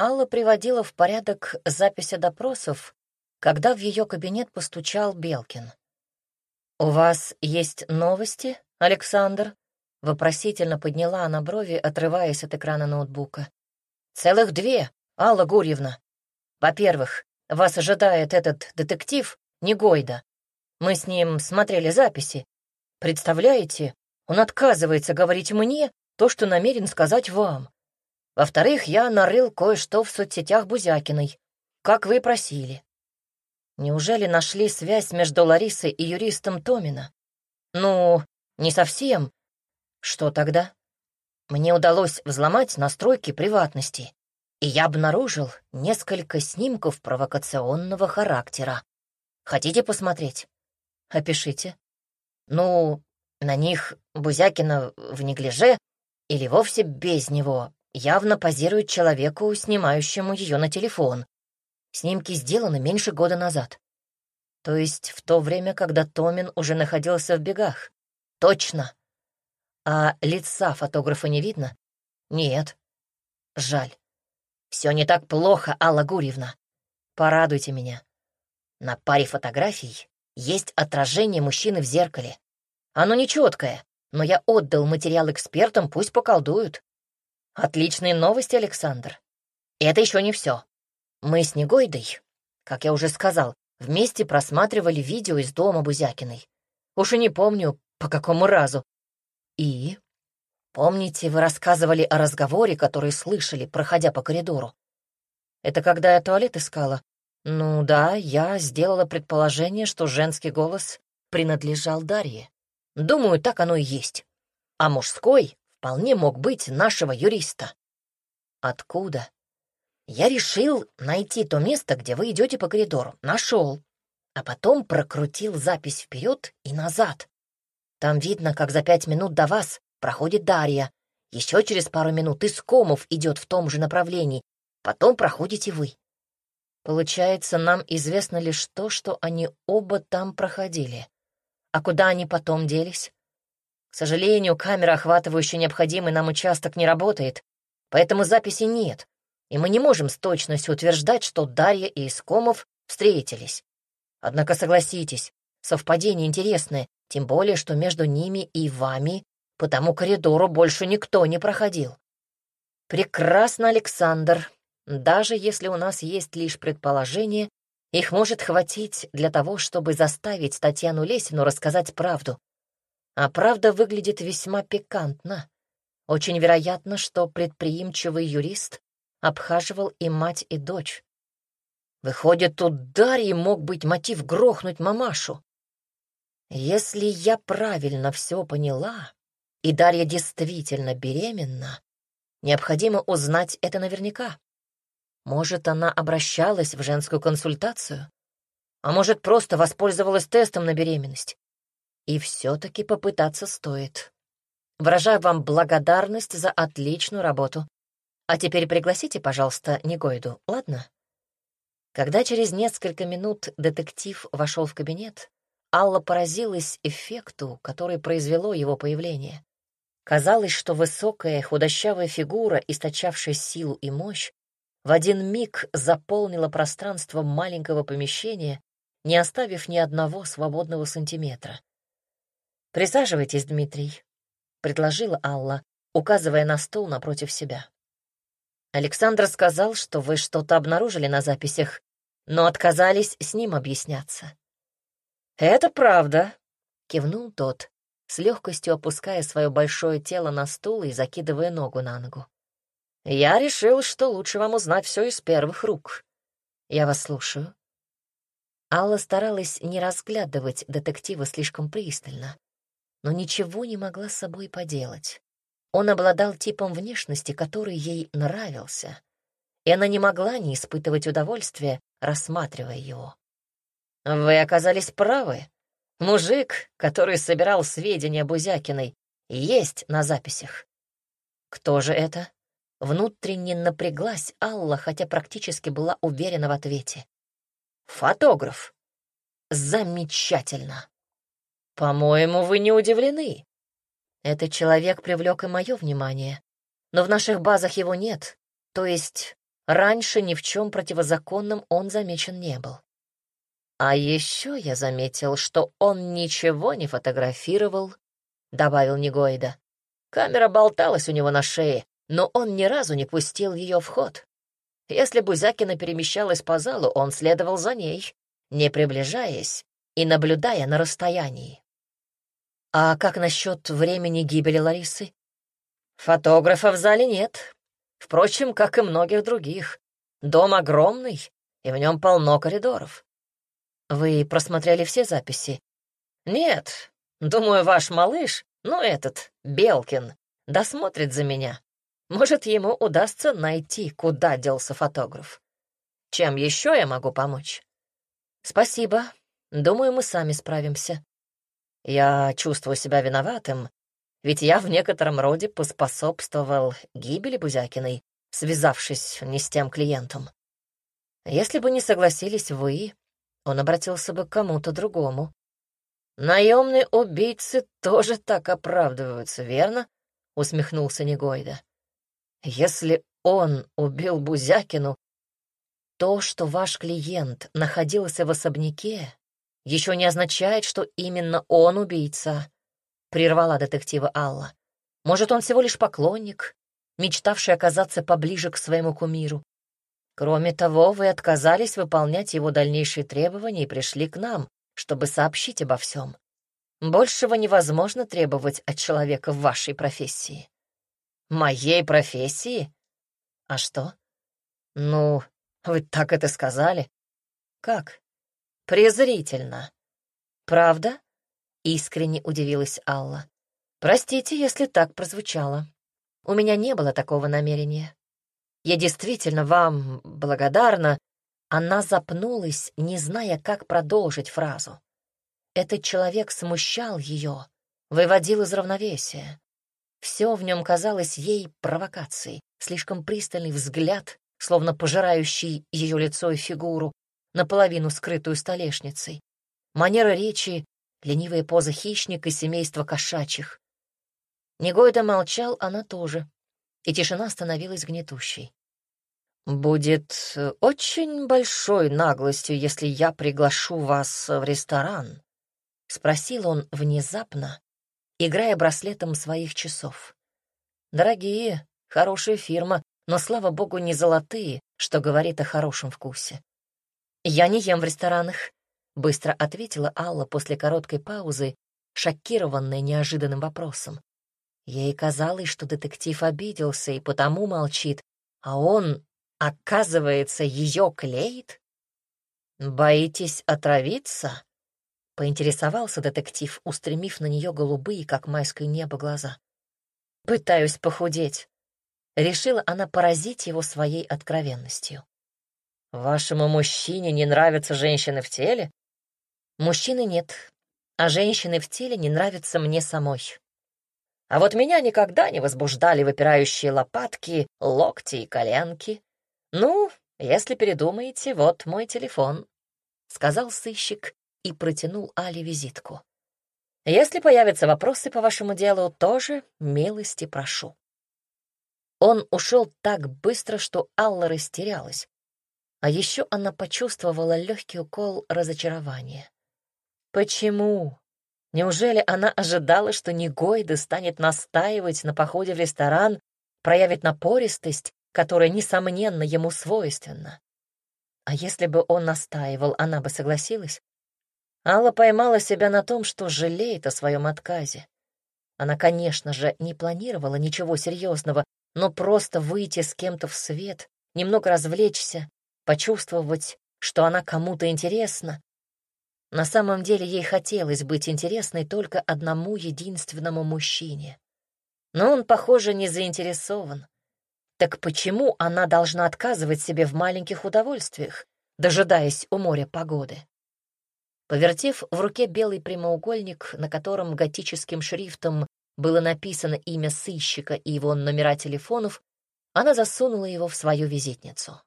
Алла приводила в порядок записи допросов, когда в ее кабинет постучал Белкин. «У вас есть новости, Александр?» — вопросительно подняла она брови, отрываясь от экрана ноутбука. «Целых две, Алла Гурьевна. Во-первых, вас ожидает этот детектив Негойда. Мы с ним смотрели записи. Представляете, он отказывается говорить мне то, что намерен сказать вам. Во-вторых, я нарыл кое-что в соцсетях Бузякиной, как вы просили. Неужели нашли связь между Ларисой и юристом Томина? Ну, не совсем. Что тогда? Мне удалось взломать настройки приватности, и я обнаружил несколько снимков провокационного характера. Хотите посмотреть? Опишите. Ну, на них Бузякина в неглиже или вовсе без него явно позирует человеку, снимающему ее на телефон. Снимки сделаны меньше года назад. То есть в то время, когда Томин уже находился в бегах. Точно. А лица фотографа не видно? Нет. Жаль. Все не так плохо, Алла Гурьевна. Порадуйте меня. На паре фотографий есть отражение мужчины в зеркале. Оно нечеткое, но я отдал материал экспертам, пусть поколдуют. Отличные новости, Александр. И это еще не все. Мы с Негойдой, как я уже сказал, вместе просматривали видео из дома Бузякиной. Уж и не помню, по какому разу. И? Помните, вы рассказывали о разговоре, который слышали, проходя по коридору? Это когда я туалет искала? Ну да, я сделала предположение, что женский голос принадлежал Дарье. Думаю, так оно и есть. А мужской вполне мог быть нашего юриста. Откуда? Я решил найти то место, где вы идете по коридору. Нашел. А потом прокрутил запись вперед и назад. Там видно, как за пять минут до вас проходит Дарья. Еще через пару минут Искомов идет в том же направлении. Потом проходите вы. Получается, нам известно лишь то, что они оба там проходили. А куда они потом делись? К сожалению, камера, охватывающая необходимый нам участок, не работает, поэтому записи нет, и мы не можем с точностью утверждать, что Дарья и Искомов встретились. Однако согласитесь, совпадение интересное, тем более, что между ними и вами по тому коридору больше никто не проходил. Прекрасно, Александр. Даже если у нас есть лишь предположение, их может хватить для того, чтобы заставить Татьяну Лесину рассказать правду. А правда выглядит весьма пикантно. Очень вероятно, что предприимчивый юрист обхаживал и мать, и дочь. Выходит, тут Дарьи мог быть мотив грохнуть мамашу. Если я правильно все поняла, и Дарья действительно беременна, необходимо узнать это наверняка. Может, она обращалась в женскую консультацию? А может, просто воспользовалась тестом на беременность? И все-таки попытаться стоит. Выражаю вам благодарность за отличную работу. А теперь пригласите, пожалуйста, Негойду, ладно? Когда через несколько минут детектив вошел в кабинет, Алла поразилась эффекту, который произвело его появление. Казалось, что высокая худощавая фигура, источавшая силу и мощь, в один миг заполнила пространство маленького помещения, не оставив ни одного свободного сантиметра. «Присаживайтесь, Дмитрий», — предложила Алла, указывая на стул напротив себя. «Александр сказал, что вы что-то обнаружили на записях, но отказались с ним объясняться». «Это правда», — кивнул тот, с легкостью опуская свое большое тело на стул и закидывая ногу на ногу. Я решил, что лучше вам узнать все из первых рук. Я вас слушаю. Алла старалась не разглядывать детектива слишком пристально, но ничего не могла с собой поделать. Он обладал типом внешности, который ей нравился, и она не могла не испытывать удовольствия, рассматривая его. «Вы оказались правы. Мужик, который собирал сведения Бузякиной, есть на записях. Кто же это?» Внутренне напряглась Алла, хотя практически была уверена в ответе. «Фотограф! Замечательно! По-моему, вы не удивлены. Этот человек привлек и мое внимание, но в наших базах его нет, то есть раньше ни в чем противозаконном он замечен не был. А еще я заметил, что он ничего не фотографировал, — добавил Негоида. Камера болталась у него на шее, но он ни разу не пустил ее в ход. Если Бузякина перемещалась по залу, он следовал за ней, не приближаясь и наблюдая на расстоянии. А как насчет времени гибели Ларисы? Фотографа в зале нет. Впрочем, как и многих других. Дом огромный, и в нем полно коридоров. Вы просмотрели все записи? Нет. Думаю, ваш малыш, ну этот, Белкин, досмотрит за меня. Может, ему удастся найти, куда делся фотограф. Чем еще я могу помочь? Спасибо. Думаю, мы сами справимся. Я чувствую себя виноватым, ведь я в некотором роде поспособствовал гибели Бузякиной, связавшись не с тем клиентом. Если бы не согласились вы, он обратился бы к кому-то другому. Наемные убийцы тоже так оправдываются, верно? усмехнулся Негойда. Если он убил Бузякину, то, что ваш клиент находился в особняке, еще не означает, что именно он убийца, прервала детектива Алла. Может, он всего лишь поклонник, мечтавший оказаться поближе к своему кумиру. Кроме того, вы отказались выполнять его дальнейшие требования и пришли к нам, чтобы сообщить обо всем. Большего невозможно требовать от человека в вашей профессии. Моей профессии? А что? Ну, вы так это сказали. Как? Презрительно. Правда? Искренне удивилась Алла. Простите, если так прозвучало. У меня не было такого намерения. Я действительно вам благодарна. Она запнулась, не зная, как продолжить фразу. Этот человек смущал ее, выводил из равновесия. Все в нем казалось ей провокацией, слишком пристальный взгляд, словно пожирающий ее лицо и фигуру, наполовину скрытую столешницей. Манера речи, ленивая поза хищника и семейства кошачьих. Негойда молчал, она тоже, и тишина становилась гнетущей. «Будет очень большой наглостью, если я приглашу вас в ресторан», — спросил он внезапно, играя браслетом своих часов. Дорогие, хорошая фирма, но, слава богу, не золотые, что говорит о хорошем вкусе. «Я не ем в ресторанах», — быстро ответила Алла после короткой паузы, шокированная неожиданным вопросом. Ей казалось, что детектив обиделся и потому молчит, а он, оказывается, ее клеит. «Боитесь отравиться?» Поинтересовался детектив, устремив на нее голубые, как майское небо, глаза. «Пытаюсь похудеть». Решила она поразить его своей откровенностью. «Вашему мужчине не нравятся женщины в теле?» «Мужчины нет, а женщины в теле не нравятся мне самой. А вот меня никогда не возбуждали выпирающие лопатки, локти и коленки. Ну, если передумаете, вот мой телефон», — сказал сыщик и протянул Але визитку. «Если появятся вопросы по вашему делу, тоже милости прошу». Он ушел так быстро, что Алла растерялась. А еще она почувствовала легкий укол разочарования. Почему? Неужели она ожидала, что Негойда станет настаивать на походе в ресторан, проявит напористость, которая, несомненно, ему свойственна? А если бы он настаивал, она бы согласилась? Алла поймала себя на том, что жалеет о своем отказе. Она, конечно же, не планировала ничего серьезного, но просто выйти с кем-то в свет, немного развлечься, почувствовать, что она кому-то интересна. На самом деле ей хотелось быть интересной только одному единственному мужчине. Но он, похоже, не заинтересован. Так почему она должна отказывать себе в маленьких удовольствиях, дожидаясь у моря погоды? Повертев в руке белый прямоугольник, на котором готическим шрифтом было написано имя сыщика и его номера телефонов, она засунула его в свою визитницу.